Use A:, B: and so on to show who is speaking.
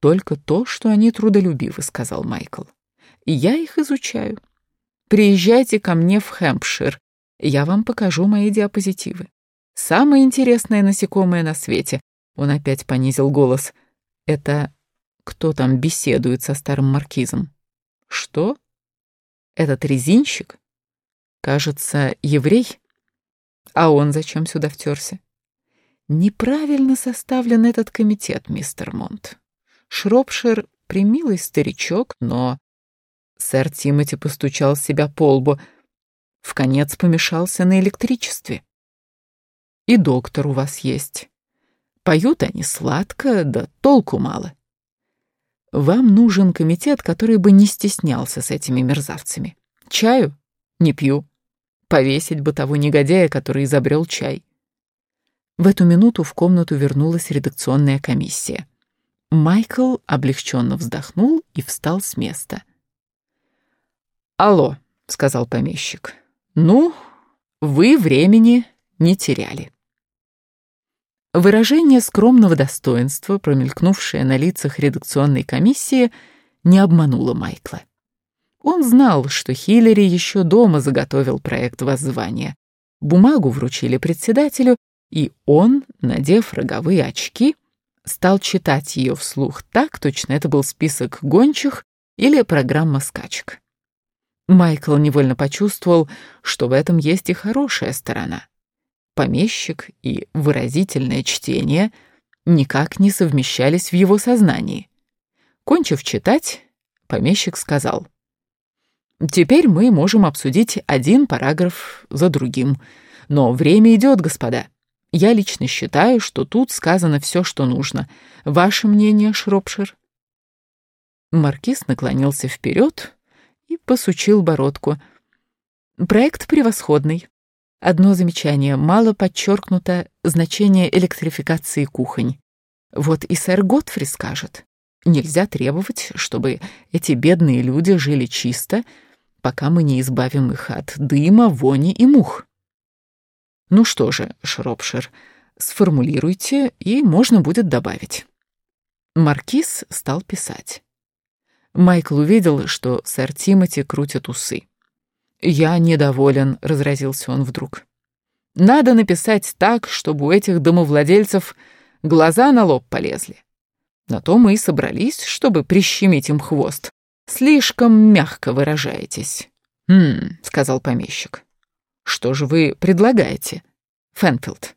A: «Только то, что они трудолюбивы», — сказал Майкл. «И я их изучаю. Приезжайте ко мне в Хэмпшир, я вам покажу мои диапозитивы. Самое интересное насекомое на свете». Он опять понизил голос. «Это кто там беседует со старым маркизом?» «Что? Этот резинщик? Кажется, еврей? А он зачем сюда втерся?» «Неправильно составлен этот комитет, мистер Монт. Шропшир — примилый старичок, но...» Сэр Тимоти постучал себя по лбу. В конец помешался на электричестве. «И доктор у вас есть. Поют они сладко, да толку мало. Вам нужен комитет, который бы не стеснялся с этими мерзавцами. Чаю? Не пью. Повесить бы того негодяя, который изобрел чай». В эту минуту в комнату вернулась редакционная комиссия. Майкл облегченно вздохнул и встал с места. «Алло», — сказал помещик. «Ну, вы времени не теряли». Выражение скромного достоинства, промелькнувшее на лицах редакционной комиссии, не обмануло Майкла. Он знал, что Хиллери еще дома заготовил проект воззвания. Бумагу вручили председателю, и он, надев роговые очки, стал читать ее вслух так, точно это был список гончих или программа скачек. Майкл невольно почувствовал, что в этом есть и хорошая сторона. Помещик и выразительное чтение никак не совмещались в его сознании. Кончив читать, помещик сказал, «Теперь мы можем обсудить один параграф за другим, но время идет, господа». Я лично считаю, что тут сказано все, что нужно. Ваше мнение, Шропшир?» Маркиз наклонился вперед и посучил бородку. «Проект превосходный. Одно замечание. Мало подчеркнуто значение электрификации кухонь. Вот и сэр Готфри скажет. Нельзя требовать, чтобы эти бедные люди жили чисто, пока мы не избавим их от дыма, вони и мух. Ну что же, Шропшир, сформулируйте, и можно будет добавить. Маркиз стал писать. Майкл увидел, что сэр Тимоти крутит усы. «Я недоволен», — разразился он вдруг. «Надо написать так, чтобы у этих домовладельцев глаза на лоб полезли. На то мы и собрались, чтобы прищемить им хвост. Слишком мягко выражаетесь». «Хм», — сказал помещик. Что же вы предлагаете, Фенфилд?